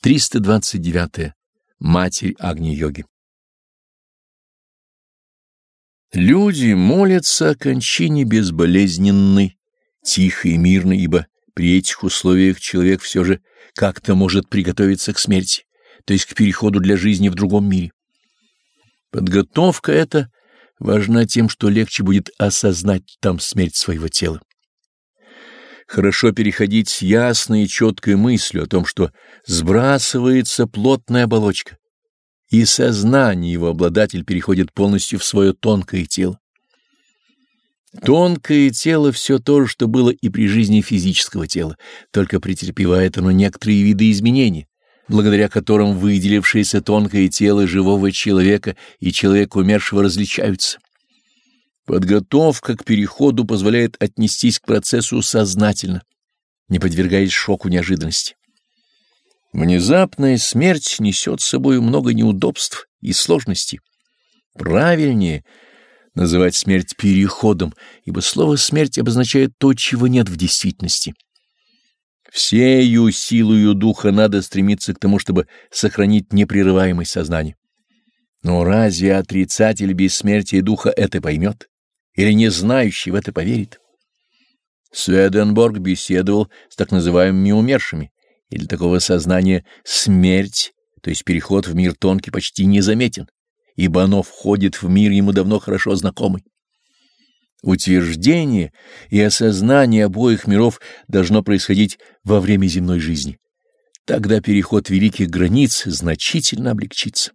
329. Матерь Агни-йоги Люди молятся о кончине безболезненной, тихой и мирной, ибо при этих условиях человек все же как-то может приготовиться к смерти, то есть к переходу для жизни в другом мире. Подготовка эта важна тем, что легче будет осознать там смерть своего тела. Хорошо переходить с ясной и четкой мыслью о том, что сбрасывается плотная оболочка, и сознание его обладатель переходит полностью в свое тонкое тело. Тонкое тело все то же, что было и при жизни физического тела, только претерпевает оно некоторые виды изменений, благодаря которым выделившееся тонкое тело живого человека и человека умершего различаются. Подготовка к переходу позволяет отнестись к процессу сознательно, не подвергаясь шоку неожиданности. Внезапная смерть несет с собой много неудобств и сложностей. Правильнее называть смерть переходом, ибо слово «смерть» обозначает то, чего нет в действительности. Всею силою духа надо стремиться к тому, чтобы сохранить непрерываемость сознания. Но разве отрицатель бессмертия духа это поймет? Или не знающий в это поверит. Сведенборг беседовал с так называемыми умершими, и для такого сознания смерть, то есть переход в мир тонкий, почти незаметен, ибо оно входит в мир ему давно хорошо знакомый. Утверждение и осознание обоих миров должно происходить во время земной жизни. Тогда переход великих границ значительно облегчится.